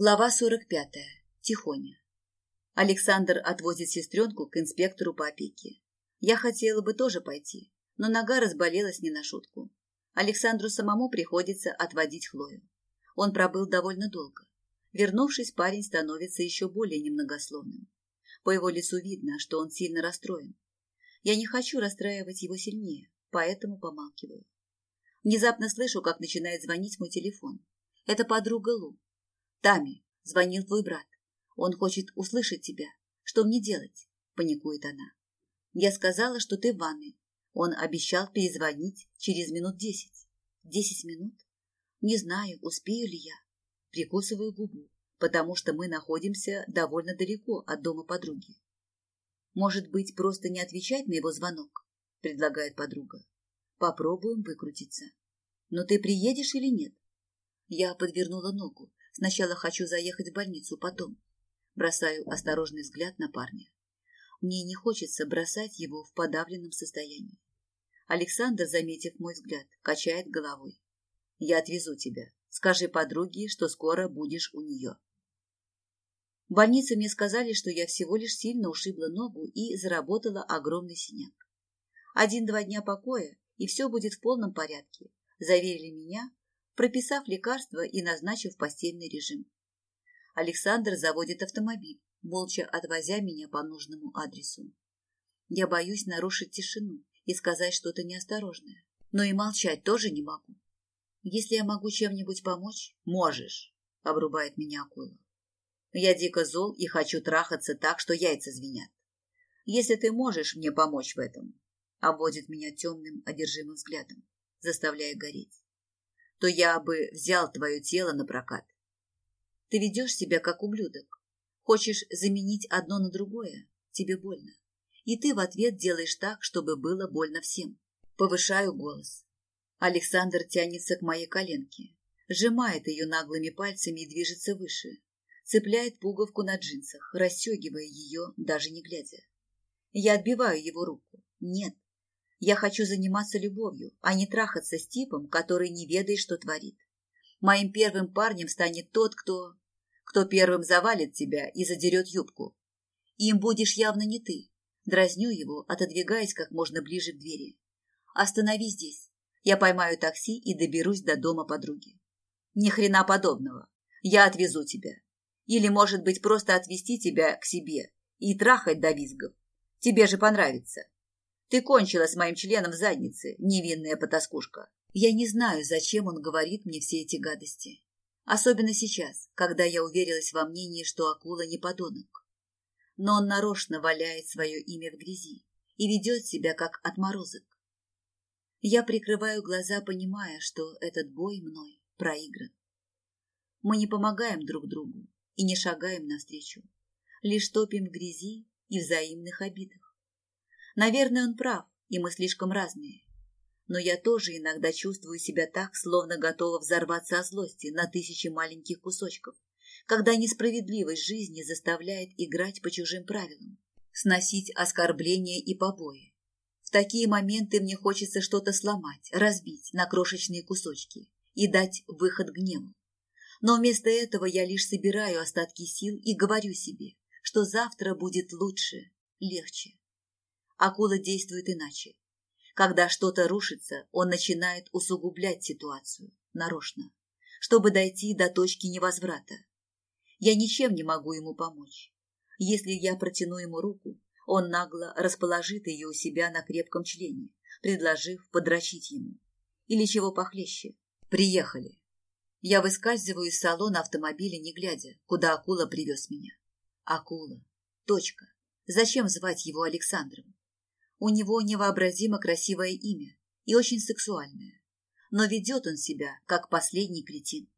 Глава 45. Тихоня. Александр отвозит сестренку к инспектору по опеке. Я хотела бы тоже пойти, но нога разболелась не на шутку. Александру самому приходится отводить Хлою. Он пробыл довольно долго. Вернувшись, парень становится еще более немногословным. По его лицу видно, что он сильно расстроен. Я не хочу расстраивать его сильнее, поэтому помалкиваю. Внезапно слышу, как начинает звонить мой телефон. Это подруга Лу. «Тами, звонил твой брат. Он хочет услышать тебя. Что мне делать?» – паникует она. «Я сказала, что ты в ванной. Он обещал перезвонить через минут десять. Десять минут? Не знаю, успею ли я. Прикусываю губу, потому что мы находимся довольно далеко от дома подруги. Может быть, просто не отвечать на его звонок? Предлагает подруга. Попробуем выкрутиться. Но ты приедешь или нет? Я подвернула ногу, Сначала хочу заехать в больницу, потом. Бросаю осторожный взгляд на парня. Мне не хочется бросать его в подавленном состоянии. Александр, заметив мой взгляд, качает головой. Я отвезу тебя. Скажи подруге, что скоро будешь у нее. В больнице мне сказали, что я всего лишь сильно ушибла ногу и заработала огромный синяк. Один-два дня покоя, и все будет в полном порядке, заверили меня, прописав лекарства и назначив постельный режим. Александр заводит автомобиль, молча отвозя меня по нужному адресу. Я боюсь нарушить тишину и сказать что-то неосторожное, но и молчать тоже не могу. Если я могу чем-нибудь помочь, можешь, обрубает меня акула. Я дико зол и хочу трахаться так, что яйца звенят. Если ты можешь мне помочь в этом, обводит меня темным, одержимым взглядом, заставляя гореть то я бы взял твое тело на прокат. Ты ведешь себя как ублюдок. Хочешь заменить одно на другое? Тебе больно. И ты в ответ делаешь так, чтобы было больно всем. Повышаю голос. Александр тянется к моей коленке, сжимает ее наглыми пальцами и движется выше. Цепляет пуговку на джинсах, расстегивая ее, даже не глядя. Я отбиваю его руку. Нет, я хочу заниматься любовью, а не трахаться с типом, который не ведает, что творит. Моим первым парнем станет тот, кто... кто первым завалит тебя и задерет юбку. Им будешь явно не ты. Дразню его, отодвигаясь как можно ближе к двери. Останови здесь. Я поймаю такси и доберусь до дома подруги. Ни хрена подобного. Я отвезу тебя. Или, может быть, просто отвезти тебя к себе и трахать до визгов. Тебе же понравится. Ты кончила с моим членом в заднице, невинная потаскушка. Я не знаю, зачем он говорит мне все эти гадости. Особенно сейчас, когда я уверилась во мнении, что акула не подонок. Но он нарочно валяет свое имя в грязи и ведет себя как отморозок. Я прикрываю глаза, понимая, что этот бой мной проигран. Мы не помогаем друг другу и не шагаем навстречу, лишь топим в грязи и взаимных обидах. Наверное, он прав, и мы слишком разные. Но я тоже иногда чувствую себя так, словно готова взорваться от злости на тысячи маленьких кусочков, когда несправедливость жизни заставляет играть по чужим правилам, сносить оскорбления и побои. В такие моменты мне хочется что-то сломать, разбить на крошечные кусочки и дать выход гневу. Но вместо этого я лишь собираю остатки сил и говорю себе, что завтра будет лучше, легче. Акула действует иначе. Когда что-то рушится, он начинает усугублять ситуацию, нарочно, чтобы дойти до точки невозврата. Я ничем не могу ему помочь. Если я протяну ему руку, он нагло расположит ее у себя на крепком члене, предложив подрочить ему. Или чего похлеще. Приехали. Я выскальзываю из салона автомобиля, не глядя, куда акула привез меня. Акула. Точка. Зачем звать его Александром? У него невообразимо красивое имя и очень сексуальное. Но ведет он себя, как последний кретин.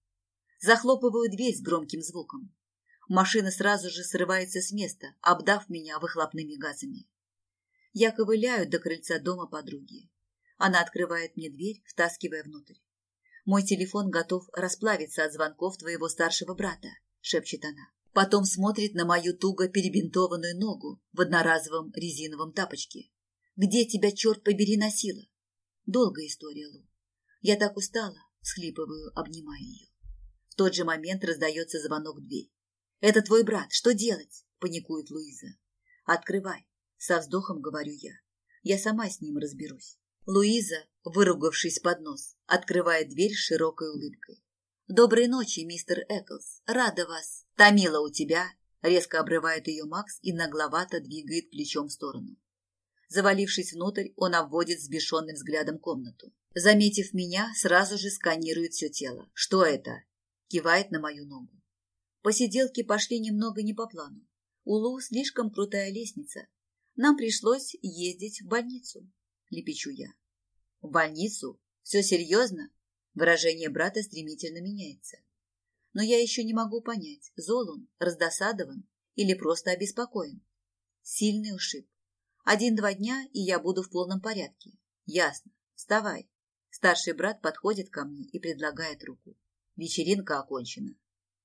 Захлопываю дверь с громким звуком. Машина сразу же срывается с места, обдав меня выхлопными газами. Я ковыляю до крыльца дома подруги. Она открывает мне дверь, втаскивая внутрь. «Мой телефон готов расплавиться от звонков твоего старшего брата», — шепчет она. Потом смотрит на мою туго перебинтованную ногу в одноразовом резиновом тапочке. Где тебя, черт побери, носила? Долгая история, Лу. Я так устала, схлипываю, обнимая ее. В тот же момент раздается звонок в дверь. «Это твой брат. Что делать?» – паникует Луиза. «Открывай», – со вздохом говорю я. «Я сама с ним разберусь». Луиза, выругавшись под нос, открывает дверь широкой улыбкой. «Доброй ночи, мистер Эклс. Рада вас. Томила у тебя?» Резко обрывает ее Макс и нагловато двигает плечом в сторону. Завалившись внутрь, он обводит взбешенным взглядом комнату. Заметив меня, сразу же сканирует все тело. «Что это?» Кивает на мою ногу. Посиделки пошли немного не по плану. У Лу слишком крутая лестница. Нам пришлось ездить в больницу. Лепечу я. В больницу? Все серьезно? Выражение брата стремительно меняется. Но я еще не могу понять, зол он, раздосадован или просто обеспокоен. Сильный ушиб. Один-два дня, и я буду в полном порядке. Ясно. Вставай. Старший брат подходит ко мне и предлагает руку. Вечеринка окончена.